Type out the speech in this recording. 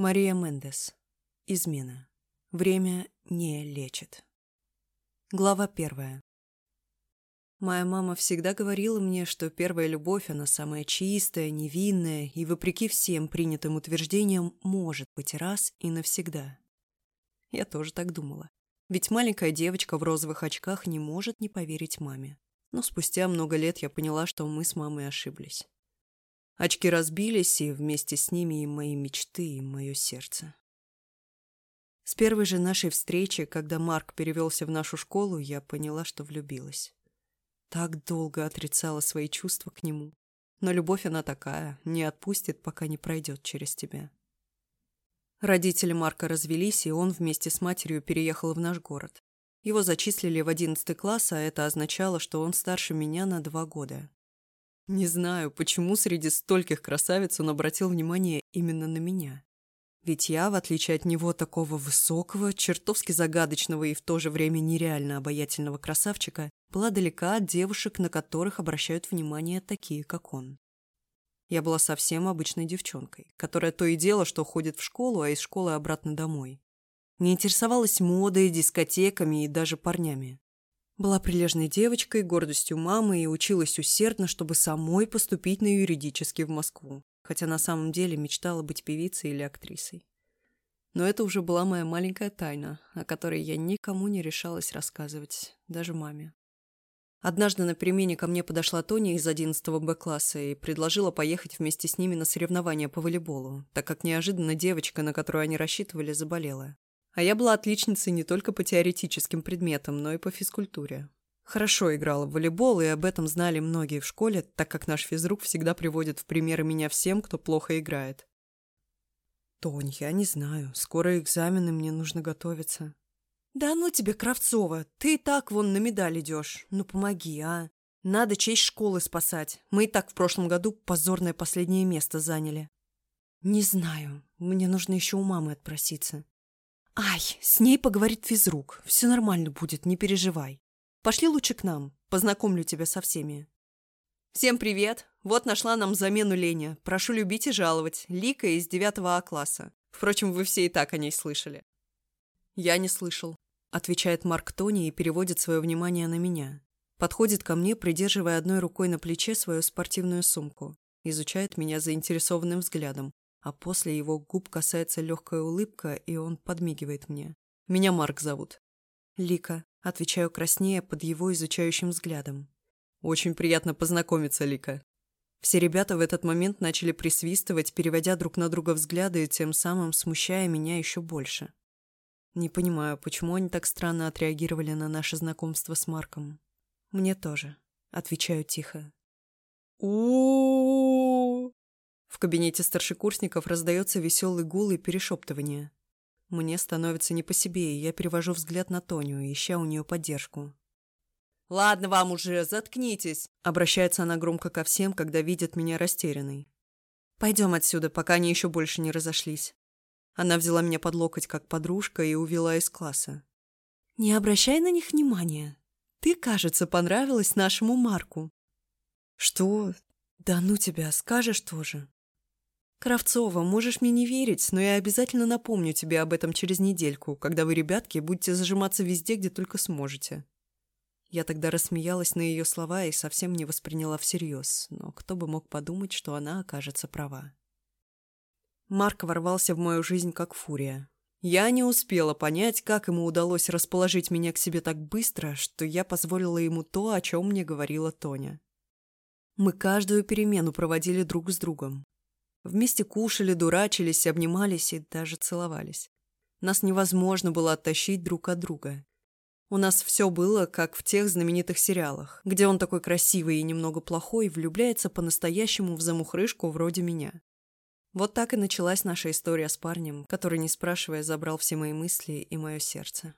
Мария Мендес. Измена. Время не лечит. Глава первая. Моя мама всегда говорила мне, что первая любовь, она самая чистая, невинная и, вопреки всем принятым утверждениям, может быть раз и навсегда. Я тоже так думала. Ведь маленькая девочка в розовых очках не может не поверить маме. Но спустя много лет я поняла, что мы с мамой ошиблись. Очки разбились, и вместе с ними и мои мечты, и мое сердце. С первой же нашей встречи, когда Марк перевелся в нашу школу, я поняла, что влюбилась. Так долго отрицала свои чувства к нему. Но любовь она такая, не отпустит, пока не пройдет через тебя. Родители Марка развелись, и он вместе с матерью переехал в наш город. Его зачислили в одиннадцатый класс, а это означало, что он старше меня на два года. Не знаю, почему среди стольких красавиц он обратил внимание именно на меня. Ведь я, в отличие от него, такого высокого, чертовски загадочного и в то же время нереально обаятельного красавчика, была далека от девушек, на которых обращают внимание такие, как он. Я была совсем обычной девчонкой, которая то и дело, что ходит в школу, а из школы обратно домой. Не интересовалась модой, дискотеками и даже парнями. Была прилежной девочкой, гордостью мамы и училась усердно, чтобы самой поступить на юридический в Москву, хотя на самом деле мечтала быть певицей или актрисой. Но это уже была моя маленькая тайна, о которой я никому не решалась рассказывать, даже маме. Однажды на перемене ко мне подошла Тоня из 11 Б-класса и предложила поехать вместе с ними на соревнования по волейболу, так как неожиданно девочка, на которую они рассчитывали, заболела. А я была отличницей не только по теоретическим предметам, но и по физкультуре. Хорошо играла в волейбол, и об этом знали многие в школе, так как наш физрук всегда приводит в примеры меня всем, кто плохо играет. «Тонь, я не знаю. Скоро экзамены, мне нужно готовиться». «Да ну тебе, Кравцова, ты и так вон на медаль идешь. Ну помоги, а? Надо честь школы спасать. Мы и так в прошлом году позорное последнее место заняли». «Не знаю. Мне нужно еще у мамы отпроситься. «Ай, с ней поговорит физрук. Все нормально будет, не переживай. Пошли лучше к нам, познакомлю тебя со всеми». «Всем привет! Вот нашла нам замену Леня. Прошу любить и жаловать. Лика из 9 А класса. Впрочем, вы все и так о ней слышали». «Я не слышал», — отвечает Марк Тони и переводит свое внимание на меня. Подходит ко мне, придерживая одной рукой на плече свою спортивную сумку. Изучает меня заинтересованным взглядом, а после его губ касается легкая улыбка, и он подмигивает мне. Меня Марк зовут. Лика. Отвечаю краснее под его изучающим взглядом. Очень приятно познакомиться, Лика. Все ребята в этот момент начали присвистывать, переводя друг на друга взгляды и тем самым смущая меня еще больше. Не понимаю, почему они так странно отреагировали на наше знакомство с Марком. Мне тоже. Отвечаю тихо. у в кабинете старшекурсников раздается веселый гул и перешептывание. Мне становится не по себе, и я перевожу взгляд на Тоню, ища у нее поддержку. «Ладно вам уже, заткнитесь!» Обращается она громко ко всем, когда видит меня растерянной. «Пойдем отсюда, пока они еще больше не разошлись». Она взяла меня под локоть как подружка и увела из класса. «Не обращай на них внимания. Ты, кажется, понравилась нашему Марку». «Что? Да ну тебя, скажешь тоже». «Кравцова, можешь мне не верить, но я обязательно напомню тебе об этом через недельку, когда вы, ребятки, будете зажиматься везде, где только сможете». Я тогда рассмеялась на ее слова и совсем не восприняла всерьез, но кто бы мог подумать, что она окажется права. Марк ворвался в мою жизнь как фурия. Я не успела понять, как ему удалось расположить меня к себе так быстро, что я позволила ему то, о чем мне говорила Тоня. Мы каждую перемену проводили друг с другом. Вместе кушали, дурачились, обнимались и даже целовались. Нас невозможно было оттащить друг от друга. У нас все было, как в тех знаменитых сериалах, где он такой красивый и немного плохой влюбляется по-настоящему в замухрышку вроде меня. Вот так и началась наша история с парнем, который, не спрашивая, забрал все мои мысли и мое сердце.